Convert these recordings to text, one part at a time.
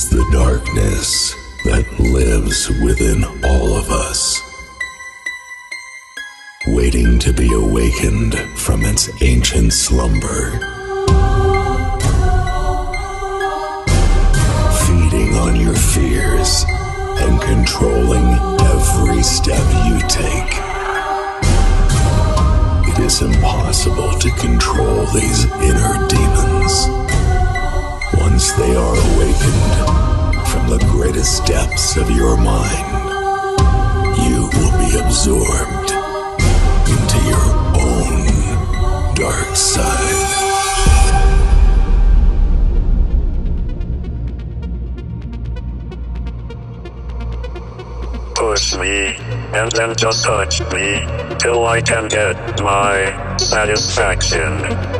is the darkness that lives within all of us, waiting to be awakened from its ancient slumber. Feeding on your fears and controlling every step you take. It is impossible to control these inner demons. Once they are awakened from the greatest depths of your mind, you will be absorbed into your own dark side. Push me, and then just touch me, till I can get my satisfaction.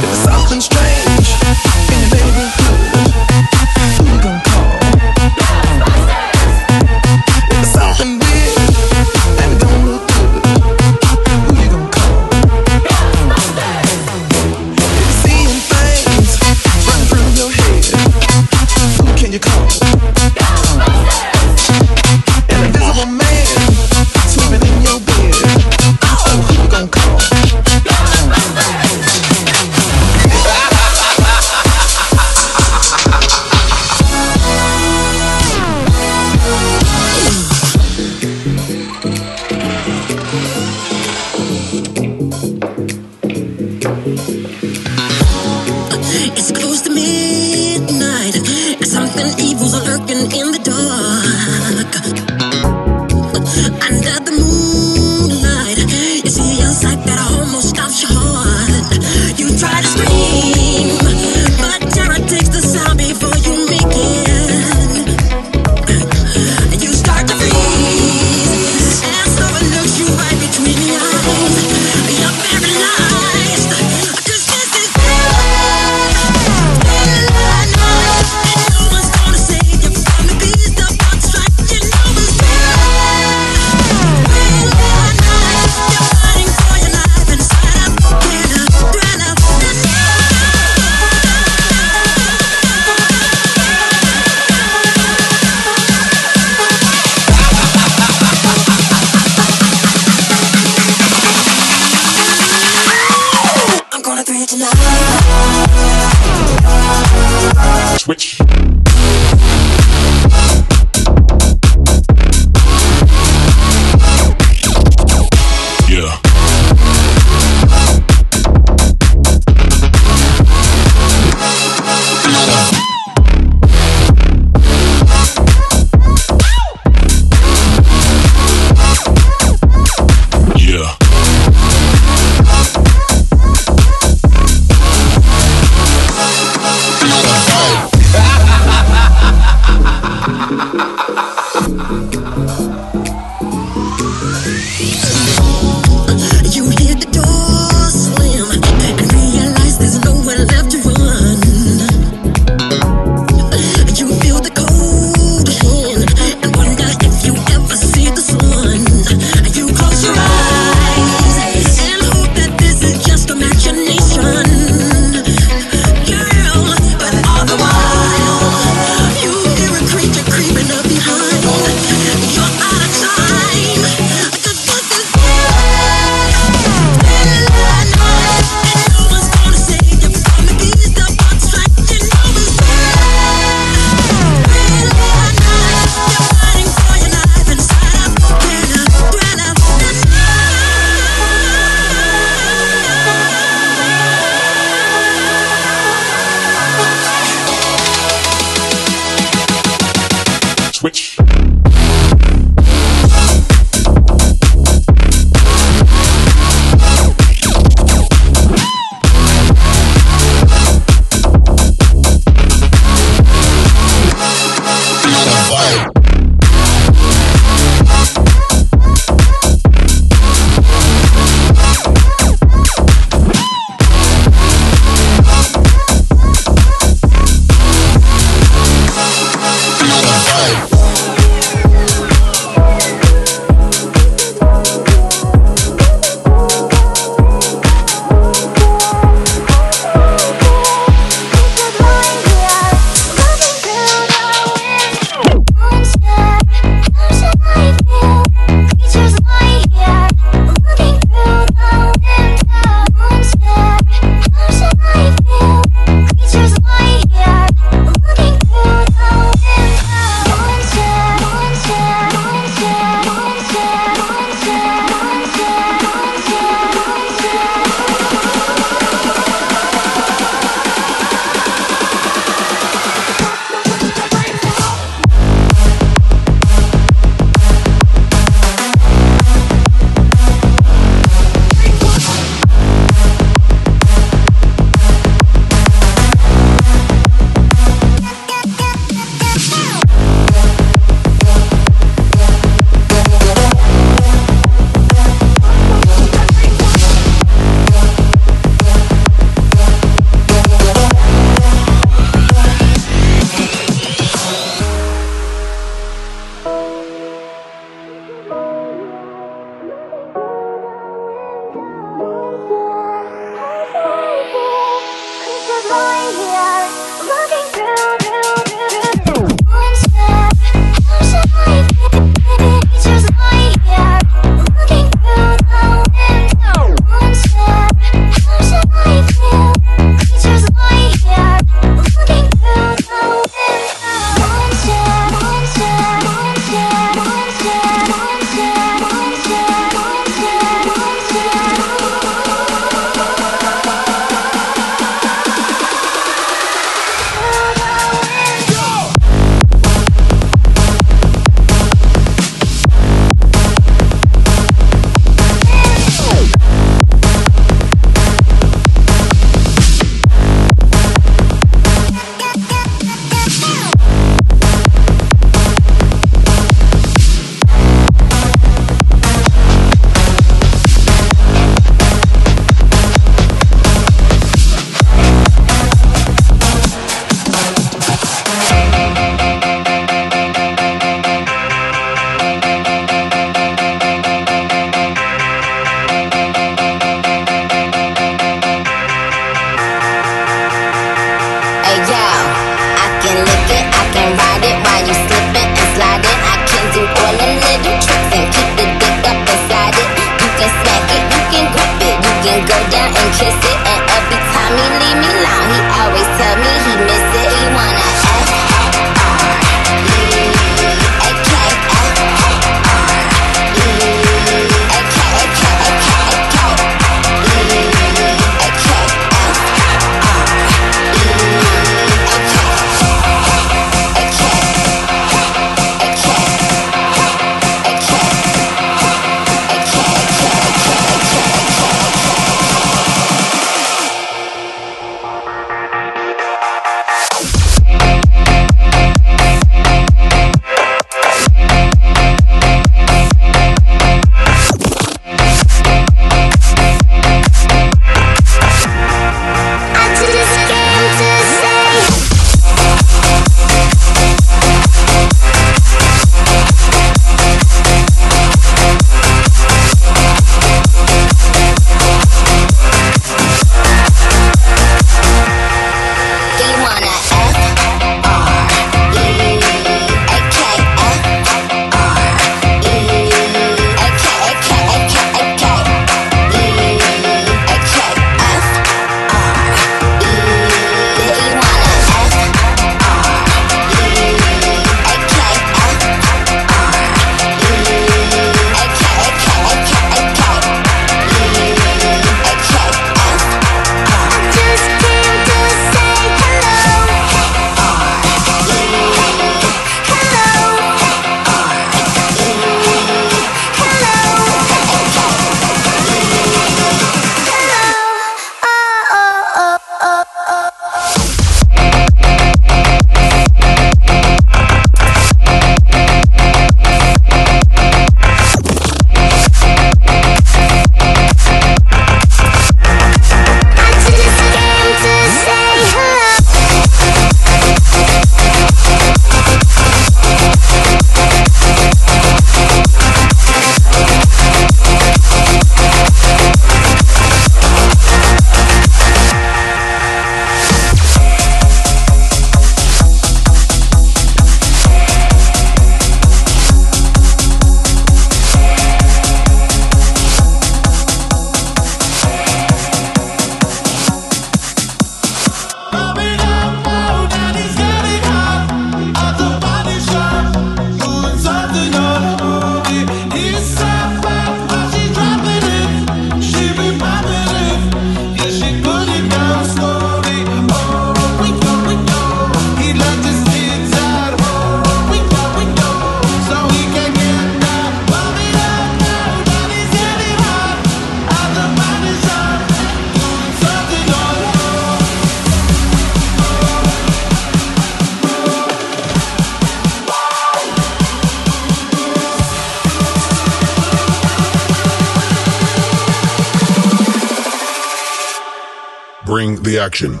Action.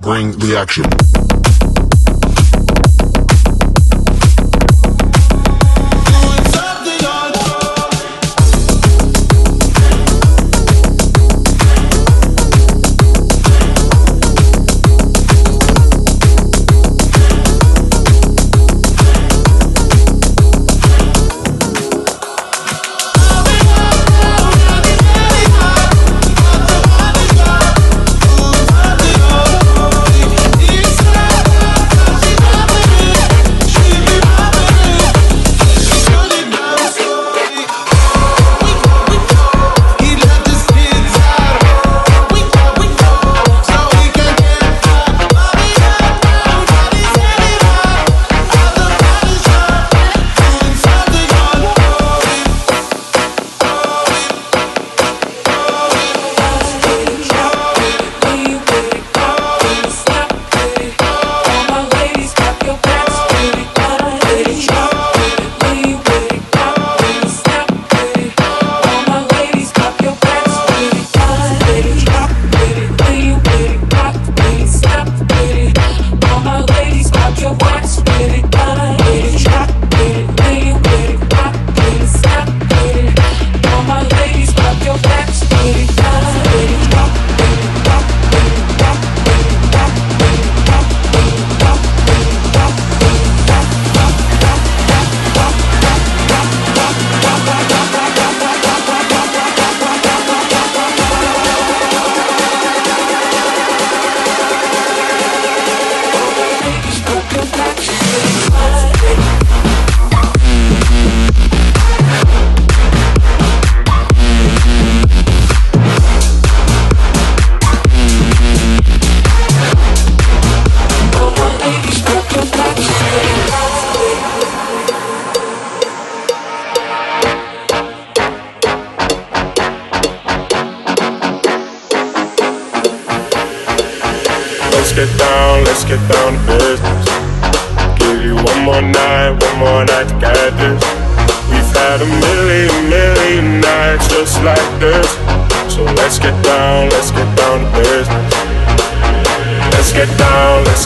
Bring the action.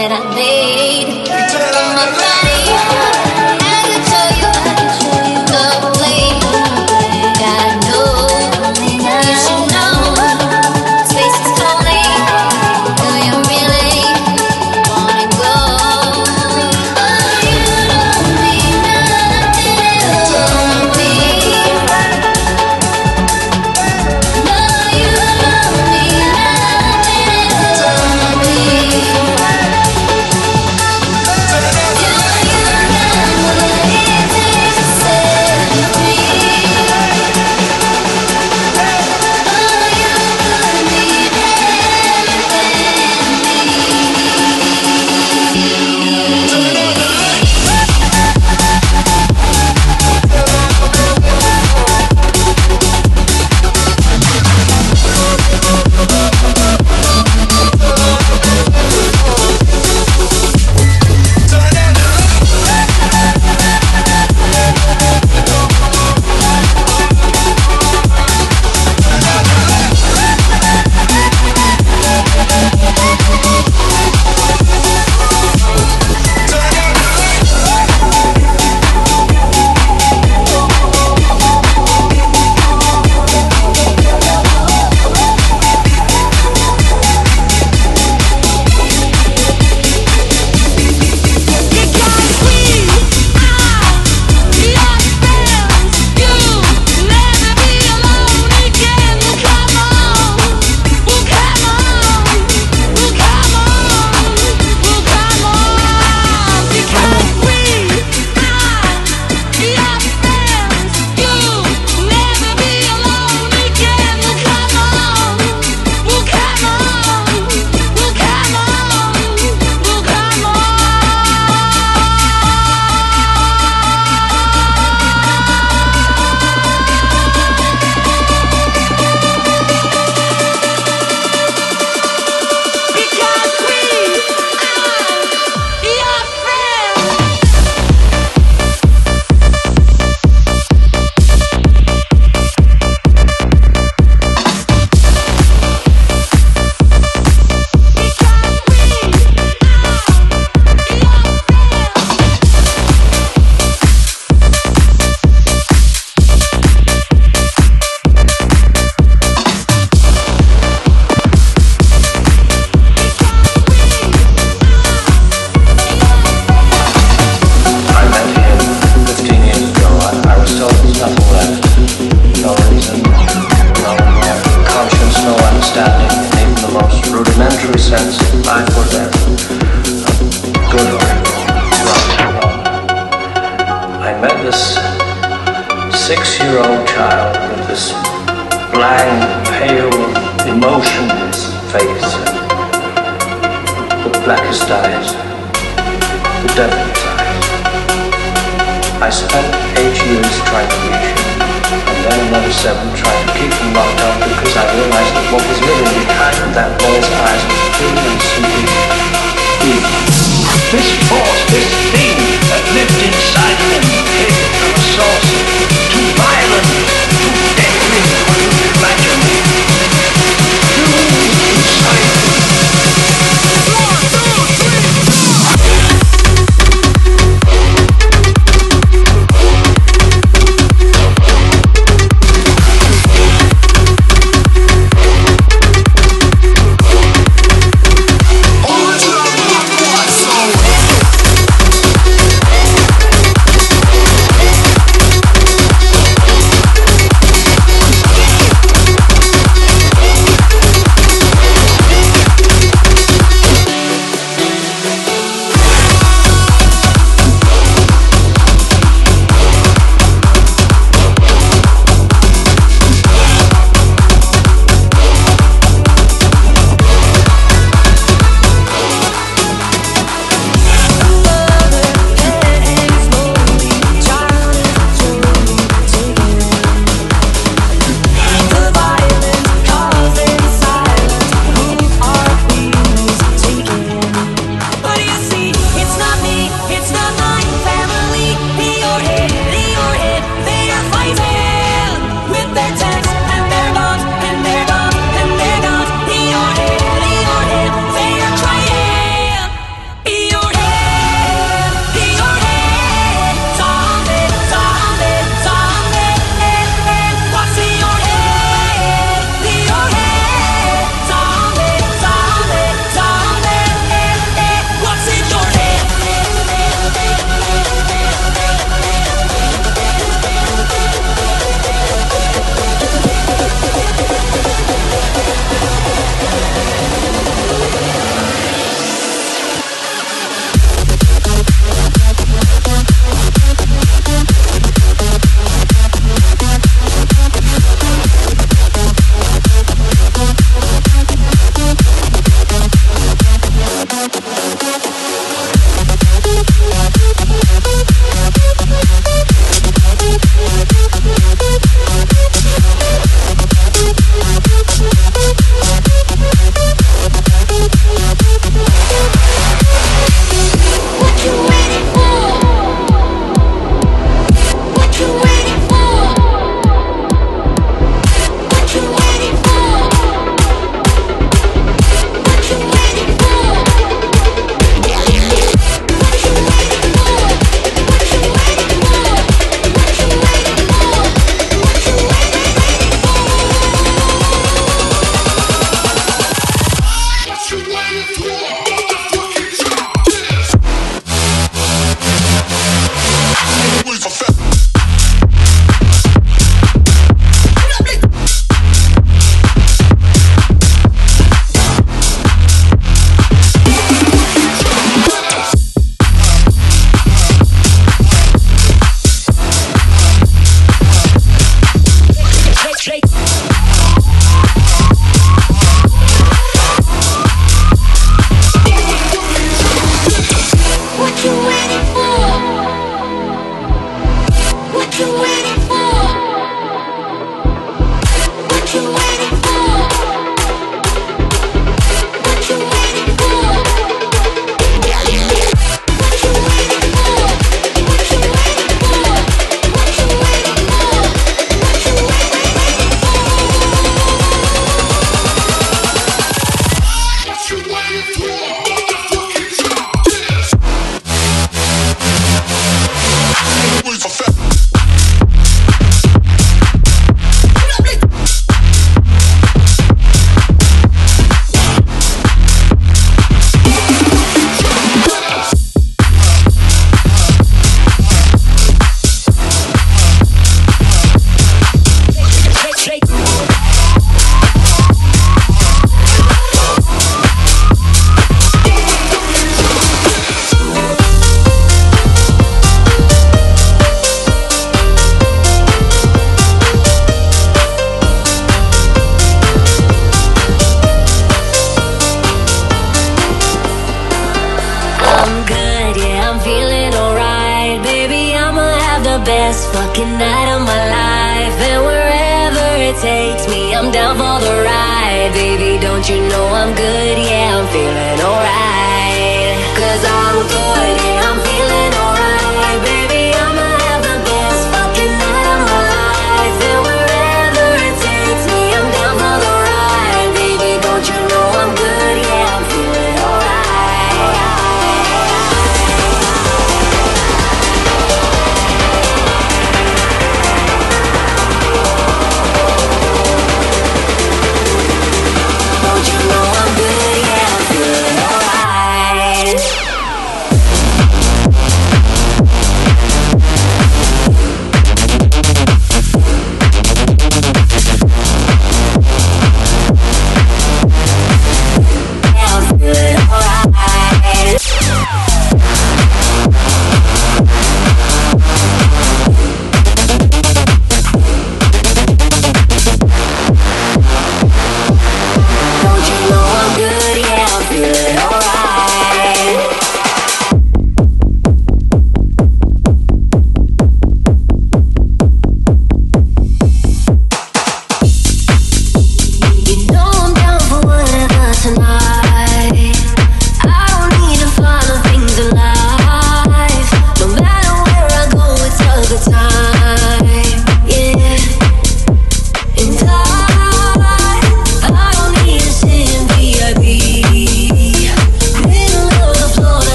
that I laid in my body.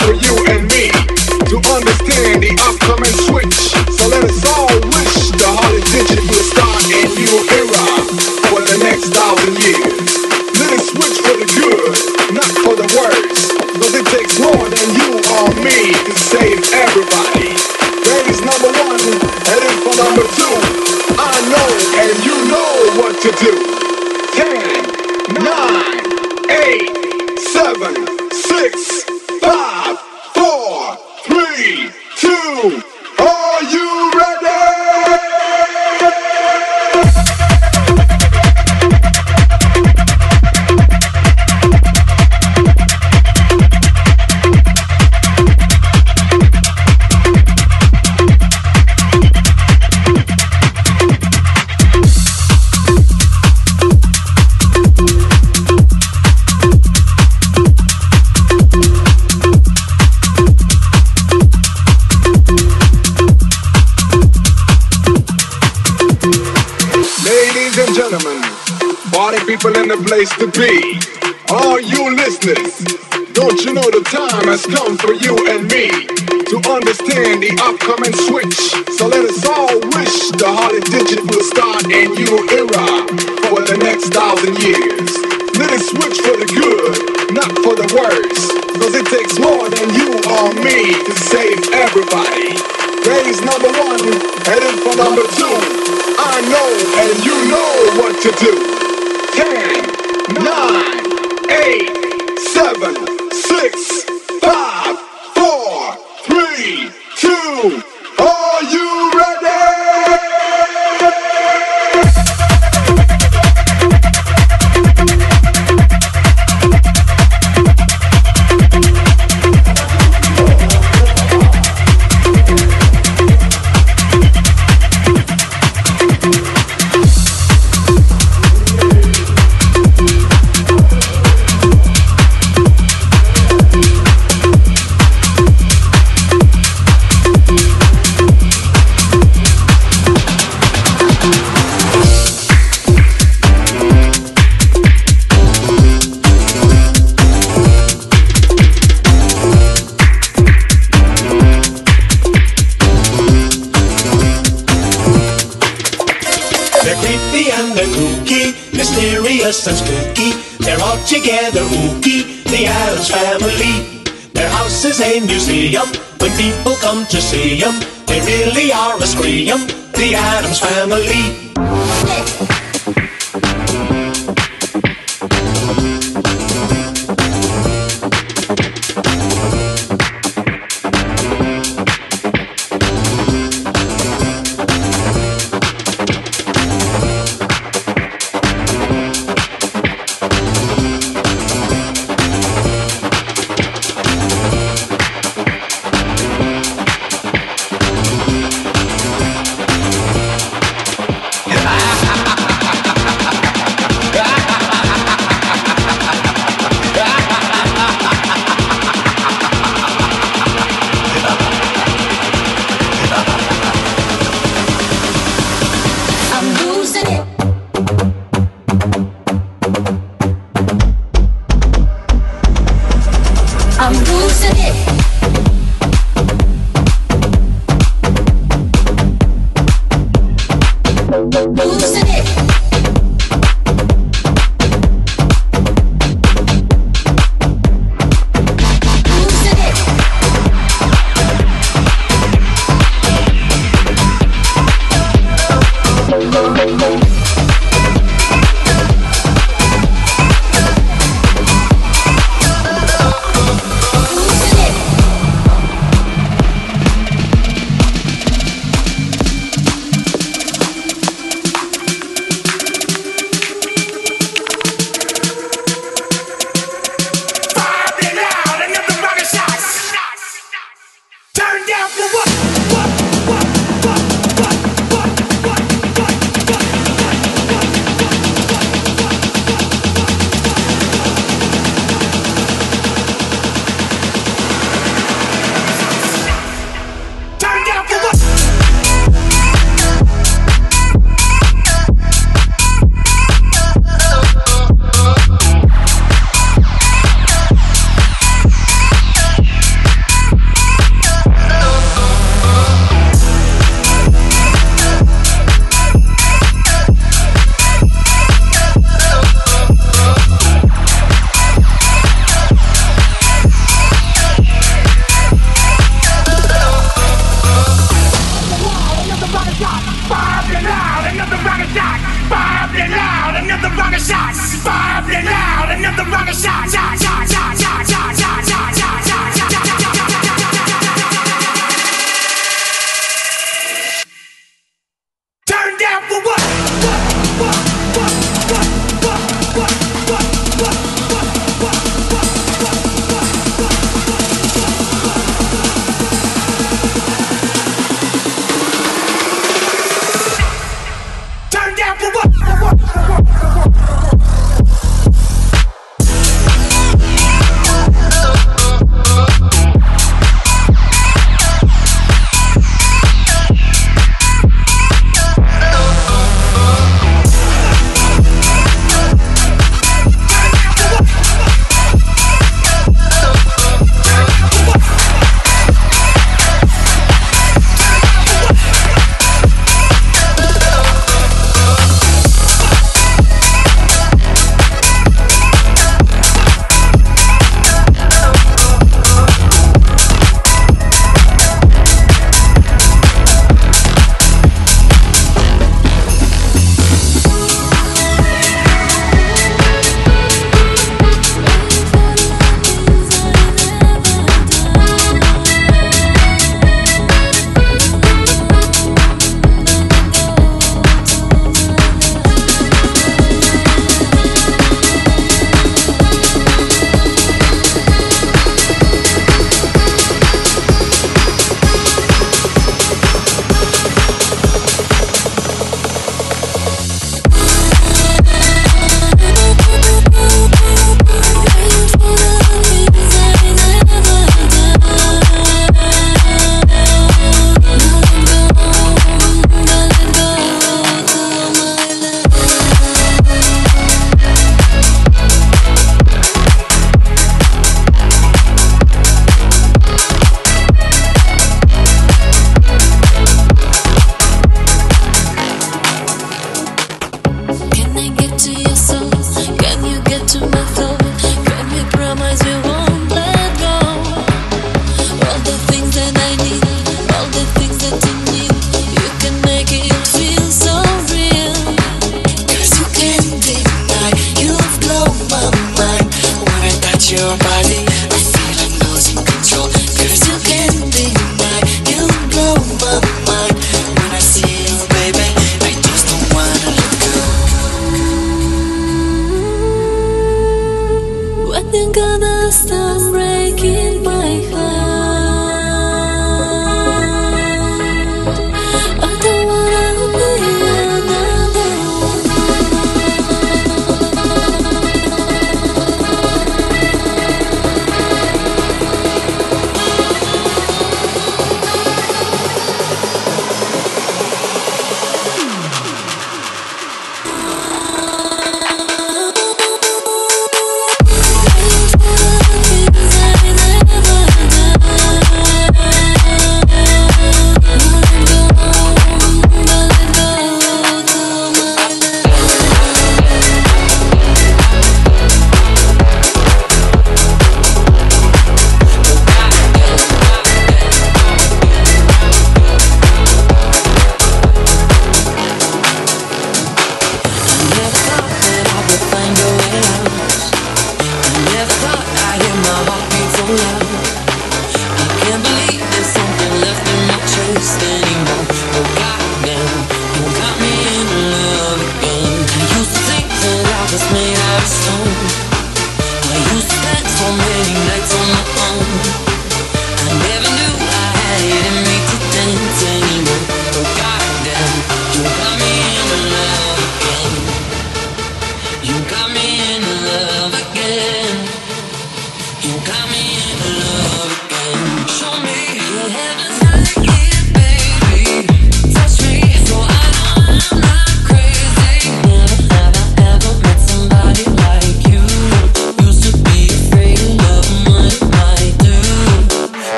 And me They really are a scream. The Addams Family.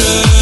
future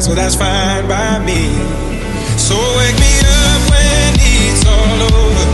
so that's fine by me. So wake me up when it's all over.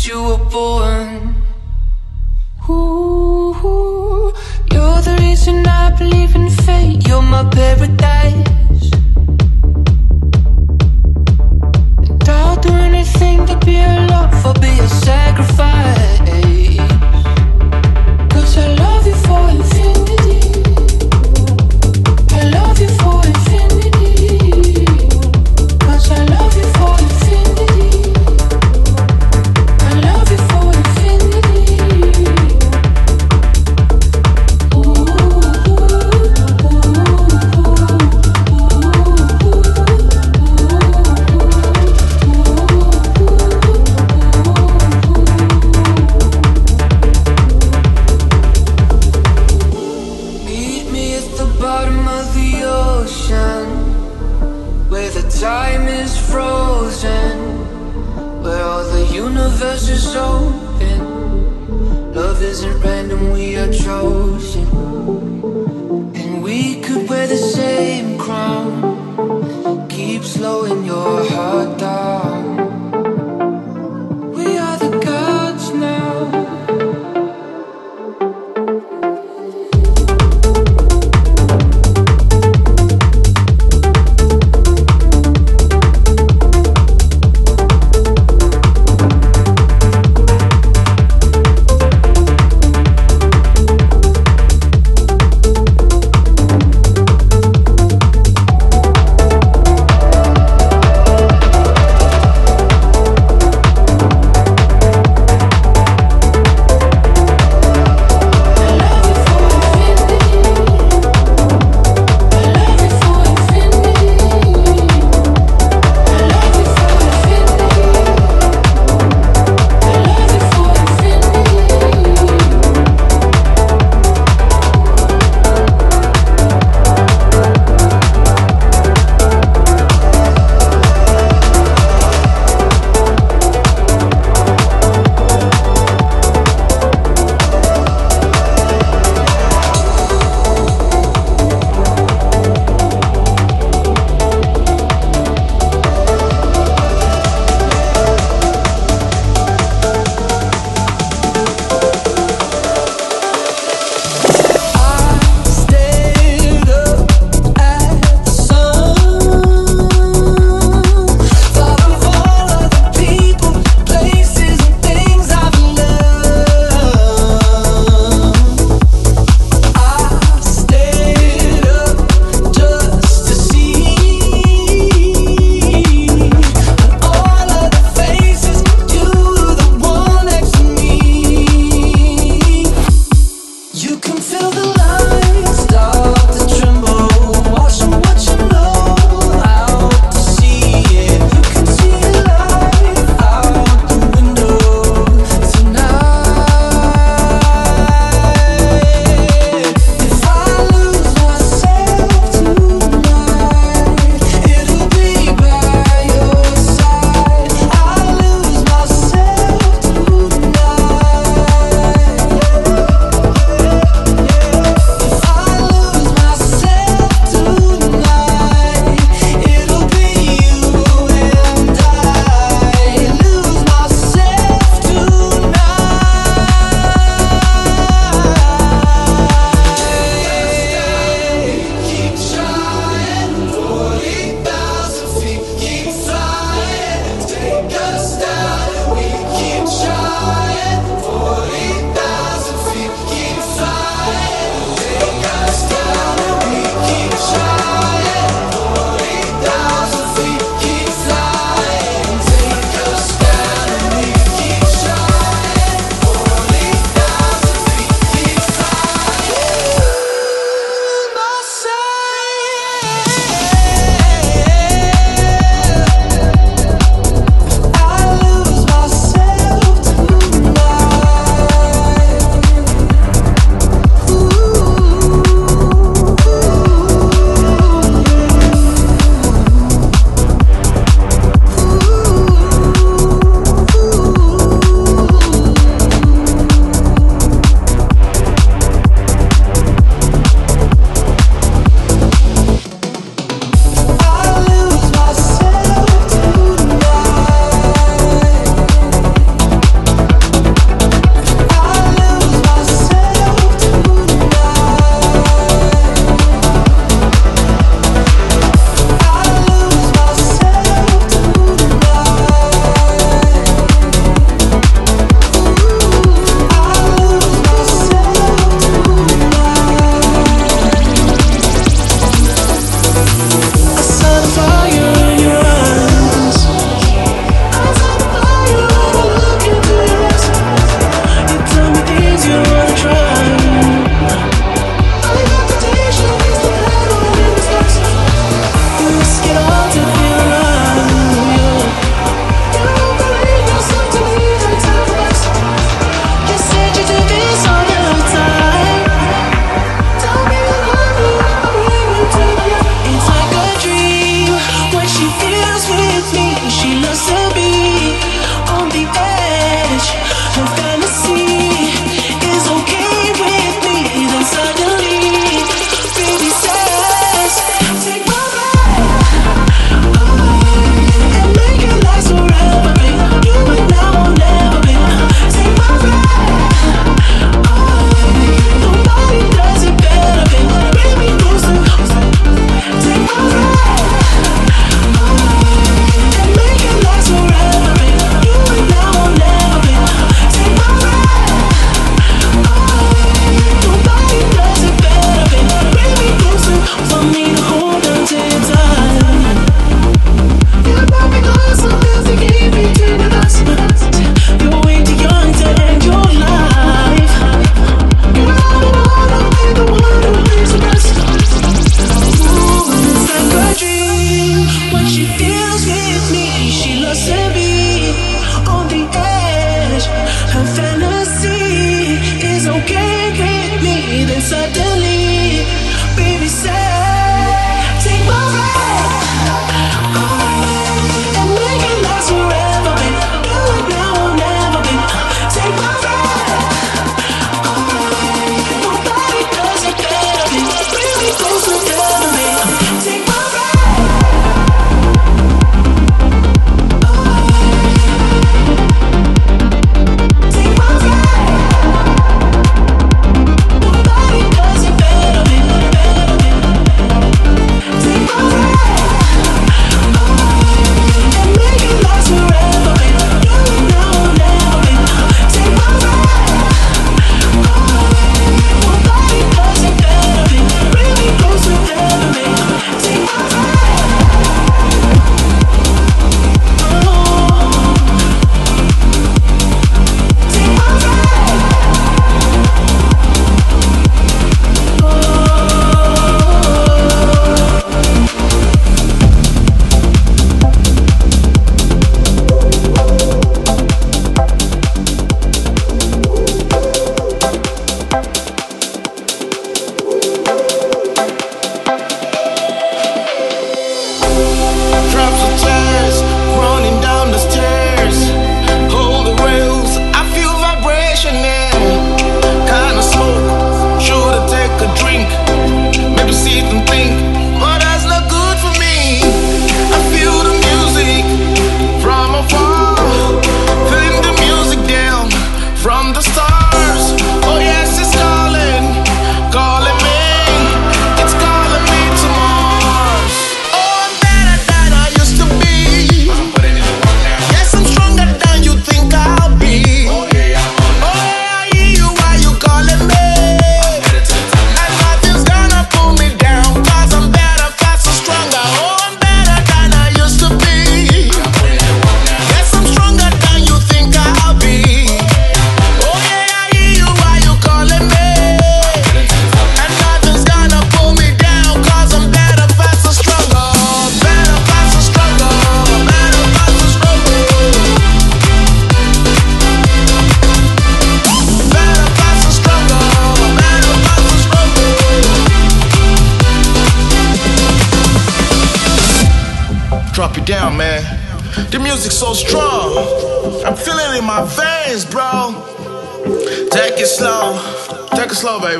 since you were born. Ooh, you're the reason I believe in fate. You're my paradise. And I'll do anything to be your love. or be a sacrifice.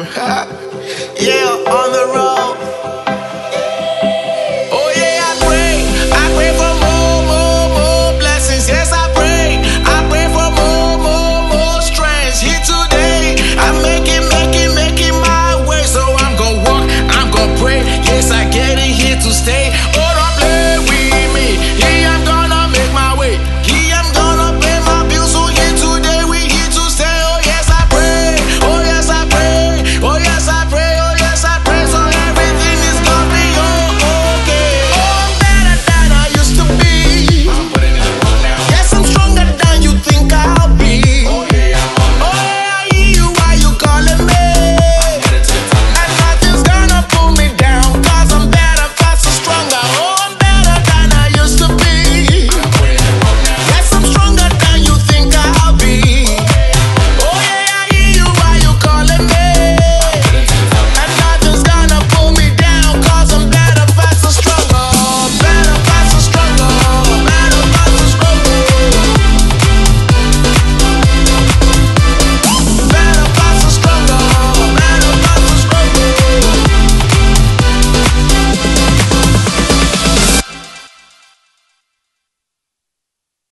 Bro.